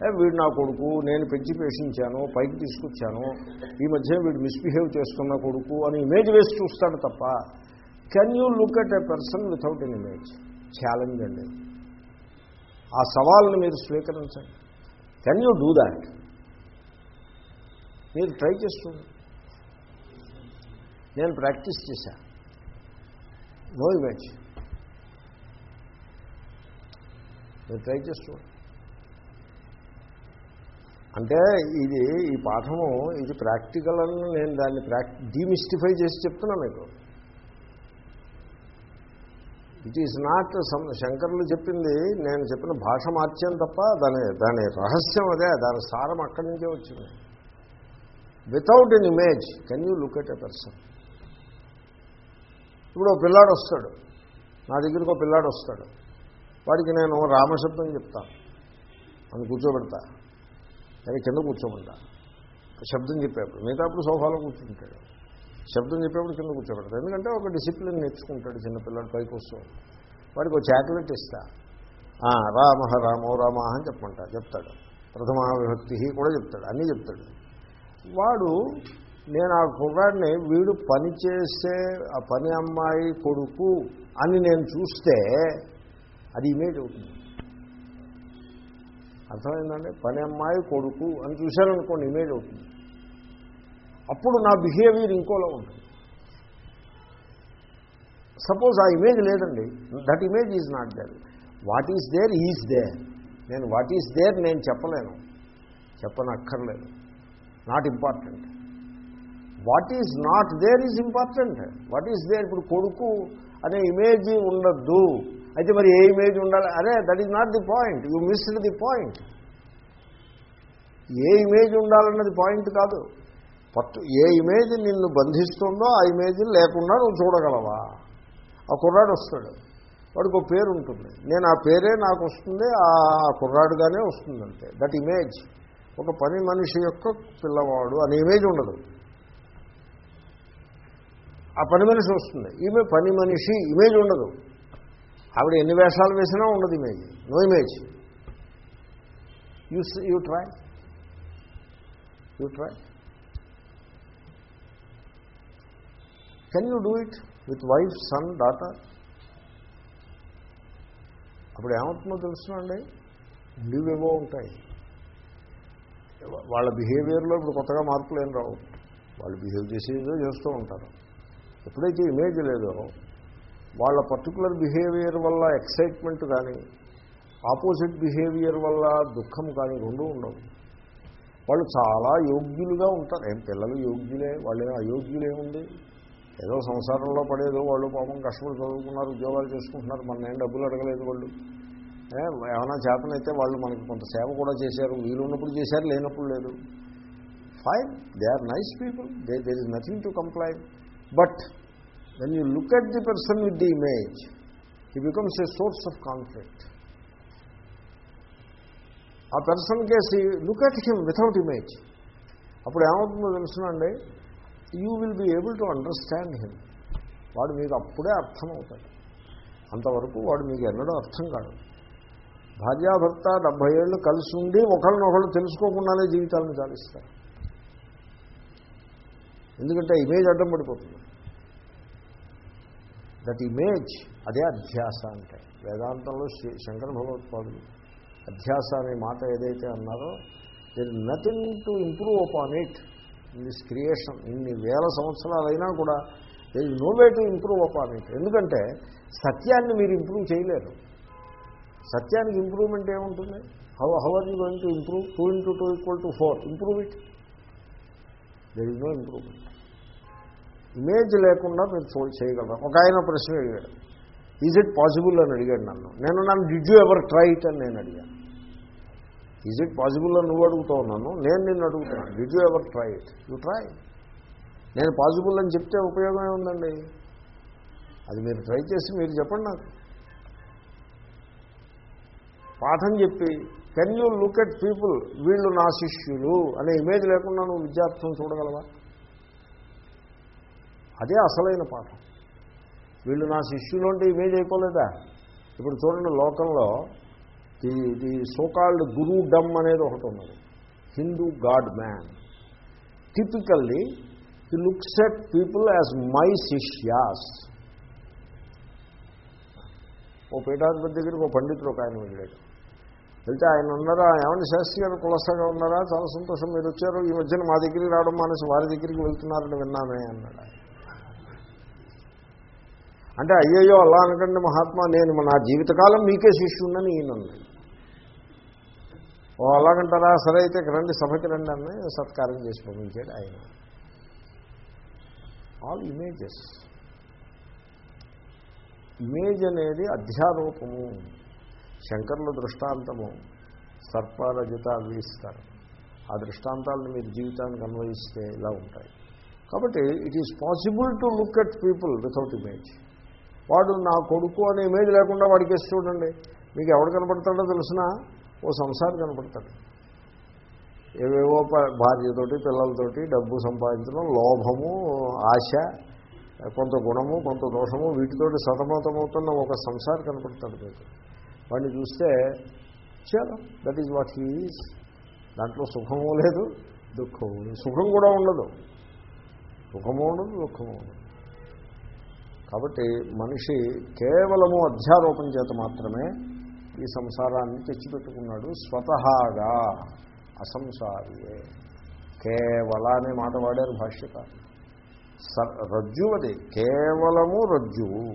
ఏ, వీడు నా కొడుకు నేను పెంచి పేషించాను పైకి తీసుకొచ్చాను ఈ మధ్య వీడు మిస్బిహేవ్ చేస్తున్న కొడుకు అని ఇమేజ్ వేసి చూస్తాడు తప్ప can you look at a person without an image challenge అండి. ఆ సవాల్ని మీరు స్వీకరించండి. కెన్ యూ డూ దాట్ మీరు ట్రై చేస్తుంది నేను ప్రాక్టీస్ చేశా. No image. మీరు ట్రై చేస్తూ అంటే ఇది ఈ పాఠము ఇది ప్రాక్టికల్ అని నేను దాన్ని ప్రాక్ డీమిస్టిఫై చేసి చెప్తున్నా మీకు. ఇట్ ఈజ్ నాట్ సమ్ శంకర్లు చెప్పింది నేను చెప్పిన భాష మార్చాను తప్ప దాని దాని రహస్యం అదే దాని సారం అక్కడి నుంచే వచ్చింది. Without an image can you look at a person ఇప్పుడు ఒక పిల్లాడు వస్తాడు. నా దగ్గరికి ఒక పిల్లాడు వస్తాడు. వాడికి నేను రామశబ్దం చెప్తాను అని కూర్చోబెడతా. కానీ కింద కూర్చోమంటా. శబ్దం చెప్పేప్పుడు మిగతాప్పుడు సోఫాలో కూర్చుంటాడు. శబ్దం చెప్పేప్పుడు కింద కూర్చోబెడతా. ఎందుకంటే ఒక డిసిప్లిన్ నేర్చుకుంటాడు చిన్నపిల్లాడు పైకి వస్తూ. వాడికి ఒక చాక్లెట్ ఇస్తా. రామ రామో రామ అని చెప్పమంటా. చెప్తాడు. ప్రథమా విభక్తి కూడా చెప్తాడు. అన్నీ చెప్తాడు. వాడు నేను ఆ కుర్రాడిని వీడు పని చేసే ఆ పని అమ్మాయి కొడుకు అని నేను చూస్తే అది ఇమేజ్ అవుతుంది. అర్థమైందండి? పని అమ్మాయి కొడుకు అని చూశారనుకోండి ఇమేజ్ అవుతుంది. అప్పుడు నా బిహేవియర్ ఇంకోలా ఉంటుంది. సపోజ్ ఆ ఇమేజ్ లేదండి. That image is not there what is there is there నేను వాట్ ఈజ్ దేర్ నేను చెప్పలేను. చెప్పనక్కర్లేదు. Not important what is not there is important. What is there ఇప్పుడు కొడుకు అనే ఇమేజ్ ఉండద్దు. అయితే మరి ఏ ఇమేజ్ ఉండాలి? అరే that is not the point you missed the point A image ఉండాలన్నది పాయింట్ కాదు. పట్టు ఏ ఇమేజ్ నిన్ను బంధిస్తుందో ఆ ఇమేజ్ లేకుండా నువ్వు చూడగలవా? ఆ కుర్రాడు వస్తాడు. వాడికి ఒక పేరు ఉంటుంది. నేను ఆ పేరే నాకు వస్తుంది ఆ కుర్రాడుగానే వస్తుంది అంతే దట్ ఇమేజ్ ఒక పని మనిషి యొక్క పిల్లవాడు అనే ఇమేజ్ ఉండదు. ఆ పని మనిషి వస్తుంది. ఈమె పని మనిషి ఇమేజ్ ఉండదు. ఆవిడ ఎన్ని వేషాలు వేసినా ఉండదు image no image you you try you try can you do it with wife son daughter అప్పుడు ఏమవుతుందో తెలుసునండి ఉండేవేవో ఉంటాయి. వాళ్ళ బిహేవియర్లో ఇప్పుడు కొత్తగా మార్పులు ఏం రావు. వాళ్ళు బిహేవ్ చేసేదో చేస్తూ ఉంటారు. ఎప్పుడైతే ఇమేజ్ లేదో వాళ్ళ పర్టికులర్ బిహేవియర్ వల్ల ఎక్సైట్మెంట్ కానీ ఆపోజిట్ బిహేవియర్ వల్ల దుఃఖం కానీ రెండు ఉండవు. వాళ్ళు చాలా యోగ్యులుగా ఉంటారు. ఏం పిల్లలు యోగ్యులే? వాళ్ళు అయోగ్యులేముంది ఏదో సంసారంలో పడేదో వాళ్ళు పాపం కష్టపడి చదువుకున్నారు ఉద్యోగాలు చేసుకుంటున్నారు మన ఏం డబ్బులు అడగలేదు వాళ్ళు. ఏమైనా చేతనైతే వాళ్ళు మనకి కొంత సేవ కూడా చేశారు వీలు ఉన్నప్పుడు చేశారు లేనప్పుడు లేదు. Fine they are nice people they there is nothing to complaint but when you look at the person with the image he becomes a source of conflict ఆ పర్సన్ కేసి look at him without image అప్పుడు ఏమవుతుందో తెలుసునండి? You will be able to understand him వాడు మీకు అప్పుడే అర్థమవుతాడు. అంతవరకు వాడు మీకు ఎన్నడూ అర్థం కాదు భార్యాభర్త డెబ్భై ఏళ్ళు కలిసి ఉండి ఒకళ్ళనొకళ్ళు తెలుసుకోకుండానే జీవితాలను చాలిస్తారు. ఎందుకంటే ఇమేజ్ అడ్డం పడిపోతుంది. దట్ ఇమేజ్ అదే అధ్యాస అంటే. వేదాంతంలో శ్రీ శంకర భగవత్పాదులు అధ్యాస అనే మాట ఏదైతే అన్నారో there nothing to improve upon it in this creation ఇన్ని వేల సంవత్సరాలైనా కూడా there is no way to improve upon it ఎందుకంటే సత్యాన్ని మీరు ఇంప్రూవ్ చేయలేరు. సత్యానికి ఇంప్రూవ్మెంట్ ఏముంటుంది? How how are you going to improve two into two equal to four improve it there is no improvement image లేకుండా మీరు చూ చేయగలరు? ఒక ఆయన ప్రశ్న అడిగాడు. ఈజ్ ఇట్ పాసిబుల్ అని అడిగాడు నన్ను. నేను నన్ను did you ever try it అని నేను అడిగాను. ఈజ్ ఇట్ పాసిబుల్ అని నువ్వు అడుగుతావు నన్ను? నేను నిన్ను అడుగుతున్నాను did you ever try it you try నేను పాసిబుల్ అని చెప్తే ఉపయోగమే ఉందండి అది మీరు ట్రై చేసి మీరు చెప్పండి నాకు. పాఠం చెప్పి can you look at people వీళ్ళు నా శిష్యులు. అనే ఇమేజ్ లేకుండా నువ్వు విద్యార్థులను చూడగలవా? అదే అసలైన పాఠం. వీళ్ళు నా శిష్యులు అంటే ఇమేజ్ అయిపోలేదా? ఇప్పుడు చూడండి లోకంలో the the so called gurudom అనేది ఒకటి ఉన్నది. Hindu god man. Typically he looks at people as my శిష్యాస్. ఓ పీఠాధిపతి దగ్గరికి ఓ పండితుడు ఒక ఆయన వెళ్ళాడు. వెళ్తే ఆయన ఉన్నారా? ఏమైనా శాస్త్రి గారు కులసగా ఉన్నారా? చాలా సంతోషం మీరు వచ్చారు. ఈ మధ్యన మా దగ్గరికి రావడం మానేసి వారి దగ్గరికి వెళ్తున్నారని విన్నామే అన్నాడు ఆయన. అంటే అయ్యయ్యో అలా అనకండి మహాత్మా నేను నా జీవితకాలం మీకే శిష్యుండని ఈయన ఓ అలాగంటారా? సరే అయితే రండి సభకి రండి అన్న సత్కారం చేసి పంపించాడు ఆయన. ఆల్ ఇమేజెస్ ఇమేజ్ అనేది అధ్యారూపము. శంకర్ల దృష్టాంతము. సర్పరజిత అవి ఇస్తారు. ఆ దృష్టాంతాలను మీరు జీవితానికి అన్వయిస్తే ఇలా ఉంటాయి. కాబట్టి it is possible to look at people without image వాడు నా కొడుకు అనే ఇమేజ్ లేకుండా వాడికి వేసి చూడండి. మీకు ఎవడు కనపడతాడో తెలిసినా? ఓ సంసారం కనపడతాడు. ఏవేవో భార్యతోటి పిల్లలతోటి డబ్బు సంపాదించడం లోభము ఆశ కొంత గుణము కొంత దోషము వీటితోటి సతమతమవుతున్న ఒక సంసారం కనపడతాడు మీకు. వాడిని చూస్తే చాలా దట్ ఈజ్ వాట్ హీఈస్ దాంట్లో సుఖము లేదు దుఃఖము సుఖం కూడా ఉండదు. సుఖము ఉండదు దుఃఖము ఉండదు. కాబట్టి మనిషి కేవలము అధ్యారోపణ చేత మాత్రమే ఈ సంసారాన్ని తెచ్చిపెట్టుకున్నాడు. స్వతహాగా అసంసారియే. కేవల అనే మాట వాడారు భాష్యత స రజ్జు అది కేవలము రజ్జువు.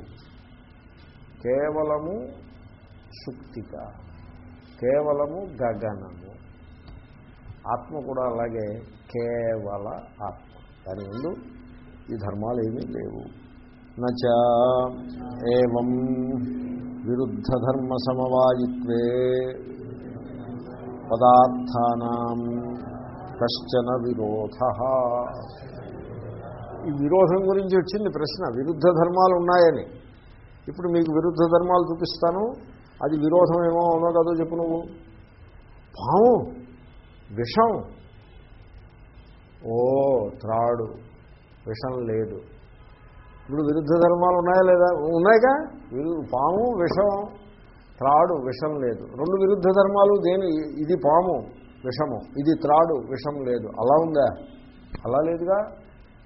కేవలము సుక్తిక. కేవలము గగనము. ఆత్మ కూడా అలాగే కేవల ఆత్మ. దాని ముందు ఈ ధర్మాలు ఏమీ లేవు. నచ ఏవం విరుద్ధ ధర్మ పదార్థానాం కశ్చన విరోధ. ఈ విరోధం గురించి వచ్చింది ప్రశ్న. విరుద్ధ ధర్మాలు ఉన్నాయని ఇప్పుడు మీకు విరుద్ధ ధర్మాలు చూపిస్తాను. అది విరోధం ఏమో అవునో కాదో చెప్పు నువ్వు. పాము విషం. ఓ త్రాడు. విషం లేదు. ఇప్పుడు విరుద్ధ ధర్మాలు ఉన్నాయా లేదా? ఉన్నాయిగా. పాము విషం త్రాడు విషం లేదు. రెండు విరుద్ధ ధర్మాలు దేని ఇది పాము విషము. ఇది త్రాడు విషం లేదు. అలా ఉందా? అలా లేదుగా.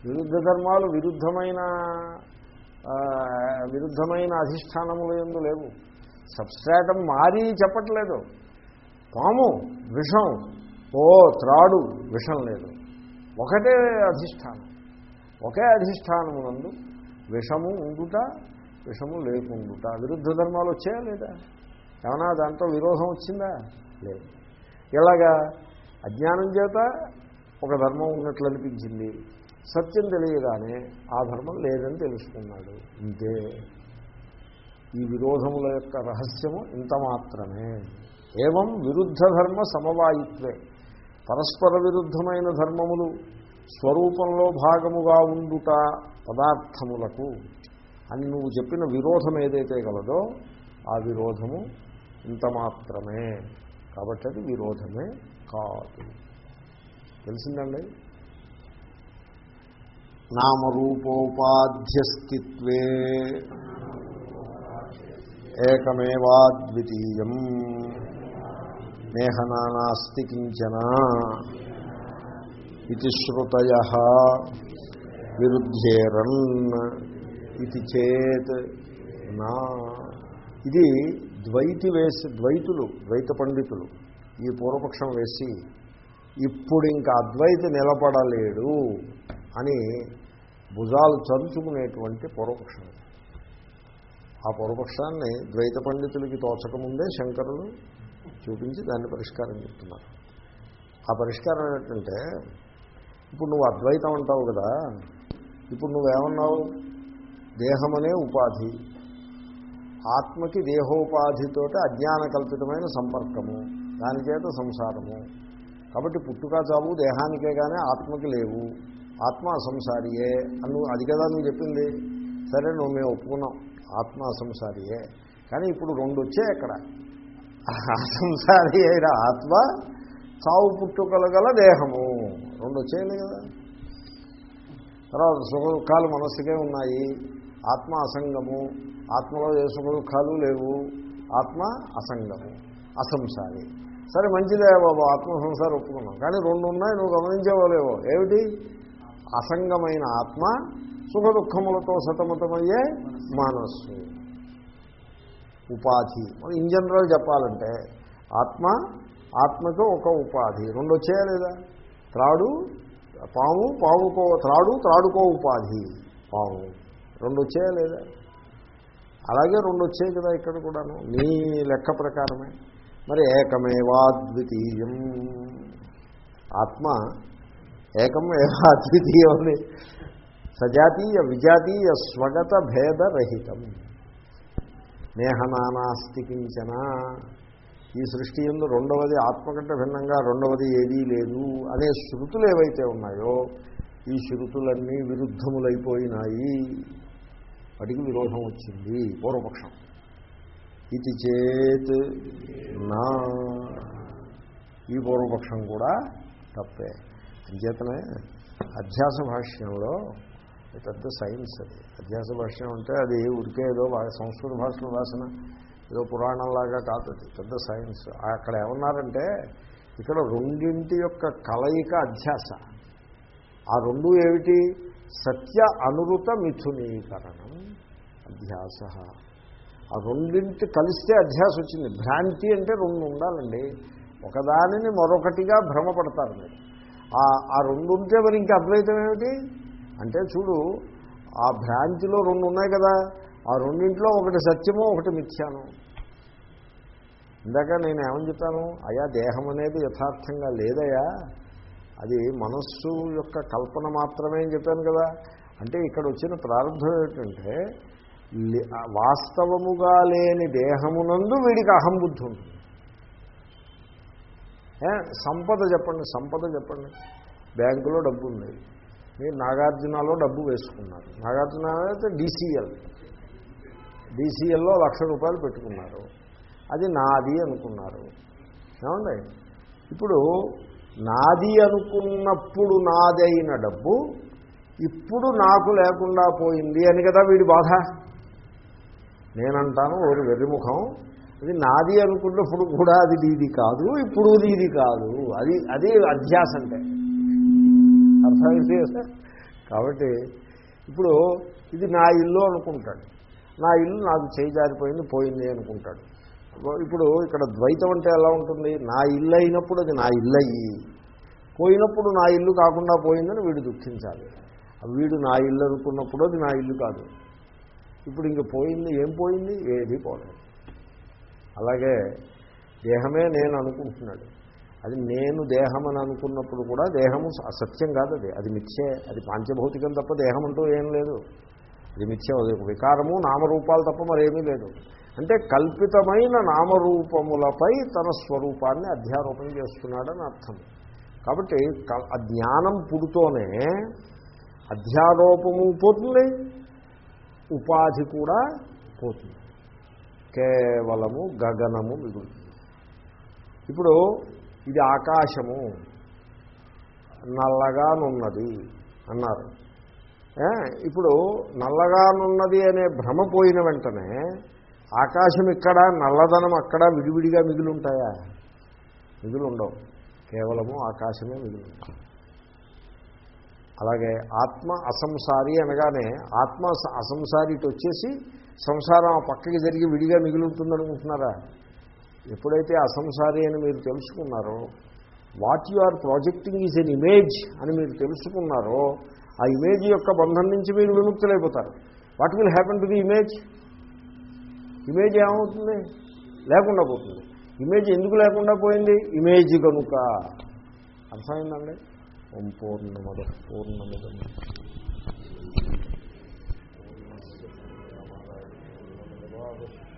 విరుద్ధ ధర్మాలు విరుద్ధమైన విరుద్ధమైన అధిష్టానములు ఎందు లేవు. సబ్స్ట్రాటం మారి చెప్పట్లేదు. పాము విషం ఓ త్రాడు విషం లేదు. ఒకటే అధిష్టానం. ఒకే అధిష్టానమునందు విషము ఉండుట విషము లేకుండుట. విరుద్ధ ధర్మాలు వచ్చాయా లేదా? ఏమన్నా దాంట్లో విరోధం వచ్చిందా? లేదు. ఇలాగా అజ్ఞానం చేత ఒక ధర్మం ఉన్నట్లు అనిపించింది. సత్యం తెలియగానే ఆ ధర్మం లేదని తెలుసుకున్నాడు. ఇంతే. ఈ విరోధముల యొక్క రహస్యము ఇంత మాత్రమే. ఏవం విరుద్ధ ధర్మ సమవాయిత్వే. పరస్పర విరుద్ధమైన ధర్మములు స్వరూపంలో భాగముగా ఉండుట పదార్థములకు. అని నువ్వు చెప్పిన విరోధం ఏదైతే గలదో ఆ విరోధము ఇంత మాత్రమే. కాబట్టి అది విరోధమే కాదు. తెలిసిందండి? నామరూపోపాధ్యస్థిత్వే ఏకమేవాద్వితీయం. నేహనానాస్తి కించన. ఇది శ్రుతయ. విరుద్ధేరన్ ఇది చేత్ నా. ఇది ద్వైతి వేసి ద్వైతులు ద్వైత పండితులు ఈ పూర్వపక్షం వేసి ఇప్పుడు ఇంకా అద్వైతి నిలబడలేడు అని భుజాలు చరుచుకునేటువంటి పూర్వపక్షం. ఆ పూర్వపక్షాన్ని ద్వైత పండితులకి తోచకముందే శంకరులు చూపించి దాన్ని పరిష్కారం చెప్తున్నారు. ఆ పరిష్కారం ఏంటంటే ఇప్పుడు నువ్వు అద్వైతం అంటావు కదా ఇప్పుడు నువ్వేమన్నావు? దేహమనే ఉపాధి. ఆత్మకి దేహోపాధితోటి అజ్ఞాన కల్పితమైన సంపర్కము. దాని చేత సంసారము. కాబట్టి పుట్టుక చావు దేహానికే కానీ ఆత్మకి లేవు. ఆత్మ అసంసారియే అను అది కదా నువ్వు చెప్పింది? సరే నువ్వు మేము ఒప్పుకున్నాం. ఆత్మ అసంసారియే కానీ ఇప్పుడు రెండు వచ్చాయి అక్కడ అసంసారి అయిన ఆత్మ చావు పుట్టుకలు గల దేహము. రెండు వచ్చాయి కదా. తర్వాత సుఖ దుఃఖాలు మనస్సుకే ఉన్నాయి. ఆత్మ అసంగము. ఆత్మలో ఏ సుఖ దుఃఖాలు లేవు. ఆత్మ అసంగము. అసంసారి. సరే మంచిదే బాబు ఆత్మ సంసారం ఒప్పుకున్నాం. కానీ రెండు ఉన్నాయి నువ్వు గమనించేవాలేవో ఏమిటి? అసంగమైన ఆత్మ సుఖ దుఃఖములతో సతమతమయ్యే మనస్సు. ఉపాధి. ఇన్ జనరల్ చెప్పాలంటే ఆత్మ ఆత్మకు ఒక ఉపాధి. రెండు వచ్చాయా లేదా? త్రాడు పాము పావుకో త్రాడు త్రాడుకో ఉపాధి. పాము. రెండు వచ్చాయా లేదా? అలాగే రెండు వచ్చాయి కదా ఇక్కడ కూడాను. నీ లెక్క ప్రకారమే. మరి ఏకమేవాద్వితీయం. ఆత్మ ఏకం ఏవాద్వితీయం సజాతీయ విజాతీయ స్వగత భేదరహితం నేహనానాస్తి కించన. ఈ సృష్టి ఎందు రెండవది ఆత్మకంటే భిన్నంగా రెండవది ఏదీ లేదు అనే శృతులు ఏవైతే ఉన్నాయో ఈ శృతులన్నీ విరుద్ధములైపోయినాయి. వాటికి విరోధం వచ్చింది. పూర్వపక్షం. ఇది చేత్ నా. ఈ పూర్వపక్షం కూడా తప్పే. అంచేతనే అధ్యాస భాష్యంలో పెద్ద సైన్స్ అది. అధ్యాస భాష్యం అంటే అది ఉడికే ఏదో సంస్కృత భాషలో రాసిన ఏదో పురాణంలాగా కాదు అది పెద్ద సైన్స్. అక్కడ ఏమన్నారంటే ఇక్కడ రెండింటి యొక్క కలయిక అధ్యాస. ఆ రెండు ఏమిటి? సత్య అనురుత మిథునీకరణం అధ్యాస. ఆ రెండింటి కలిస్తే అధ్యాస వచ్చింది. భ్రాంతి అంటే రెండు ఉండాలండి. ఒకదానిని మరొకటిగా భ్రమపడతారు మీరు. ఆ- రెండు ఉంటే మరి ఇంకా అద్వైతం ఏమిటి? అంటే చూడు ఆ భ్రాంతిలో రెండు ఉన్నాయి కదా. ఆ రెండింటిలో ఒకటి సత్యము ఒకటి మిథ్యాను. ఇందాక నేను ఏమని చెప్పాను? అయా దేహం అనేది యథార్థంగా లేదయా అది మనస్సు యొక్క కల్పన మాత్రమే అని చెప్పాను కదా. అంటే ఇక్కడ వచ్చిన ప్రారంభం ఏమిటంటే లే- వాస్తవముగా లేని దేహమునందు వీడికి అహంబుద్ధి ఉంటుంది సంపద చెప్పండి సంపద చెప్పండి. బ్యాంకులో డబ్బు ఉంది. మీరు నాగార్జునలో డబ్బు వేసుకున్నారు. నాగార్జున అయితే డీసీఎల్. డీసీఎల్లో లక్ష రూపాయలు పెట్టుకున్నారు. అది నాది అనుకున్నారు. ఏమండి? ఇప్పుడు నాది అనుకున్నప్పుడు నాదైన డబ్బు ఇప్పుడు నాకు లేకుండా పోయింది అని కదా వీడి బాధ? నేనంటాను ఒకటి వెర్రిముఖం. అది నాది అనుకున్నప్పుడు కూడా అది నీది కాదు ఇప్పుడు నీది కాదు. అది అది అధ్యాస అంటే. అర్థమైంది? కాబట్టి ఇప్పుడు ఇది నా ఇల్లు అనుకుంటాడు. నా ఇల్లు నాకు చేయి జారిపోయింది పోయింది అనుకుంటాడు. ఇప్పుడు ఇక్కడ ద్వైతం అంటే ఎలా ఉంటుంది? నా ఇల్లు అయినప్పుడు అది నా ఇల్లు అయ్యి పోయినప్పుడు నా ఇల్లు కాకుండా పోయిందని వీడు దుఃఖించాలి. వీడు నా ఇల్లు అనుకున్నప్పుడు అది నా ఇల్లు కాదు. ఇప్పుడు ఇంక పోయింది ఏం పోయింది? ఏది పోలేదు. అలాగే దేహమే నేను అనుకుంటున్నాడు. అది నేను దేహం అని అనుకున్నప్పుడు కూడా దేహము అసత్యం కాదు అది. అది మిథ్యే. అది పాంచభౌతికం తప్ప దేహం అంటూ ఏం లేదు. అది మిథ్య. అది వికారము నామరూపాలు తప్ప మరేమీ లేదు. అంటే కల్పితమైన నామరూపములపై తన స్వరూపాన్ని అధ్యారోపణ చేస్తున్నాడని అర్థం. కాబట్టి క- పుడుతోనే అధ్యారోపము పోతుంది ఉపాధి కూడా పోతుంది. కేవలము గగనము మిగులుతుంది. ఇప్పుడు ఇది ఆకాశము. నల్లగానున్నది అన్నారు. ఇప్పుడు నల్లగానున్నది అనే భ్రమ పోయిన వెంటనే ఆకాశం ఇక్కడ నల్లదనం అక్కడ విడివిడిగా మిగిలి ఉంటాయా మిగిలి ఉండవు కేవలము ఆకాశమే మిగిలి ఉంటుంది అలాగే ఆత్మ అసంసారి అనగానే ఆత్మ స- అసంసారి ఇటు వచ్చేసి సంసారం ఆ పక్కకి జరిగి విడిగా మిగులుంటుందనుకుంటున్నారా ఎప్పుడైతే అసంసారి అని మీరు తెలుసుకున్నారో what you are projecting is an image అని మీరు తెలుసుకున్నారో ఆ ఇమేజ్ యొక్క బంధం నుంచి మీరు విముక్తులైపోతారు. What will happen to the image image ఏమవుతుంది? లేకుండా పోతుంది. ఇమేజ్ ఎందుకు లేకుండా పోయింది? ఇమేజ్ కనుక. అర్థమైందండి? ఓం పూర్ణమద పూర్ణమిదం. పూర్ణ పూర్ణమాదాయ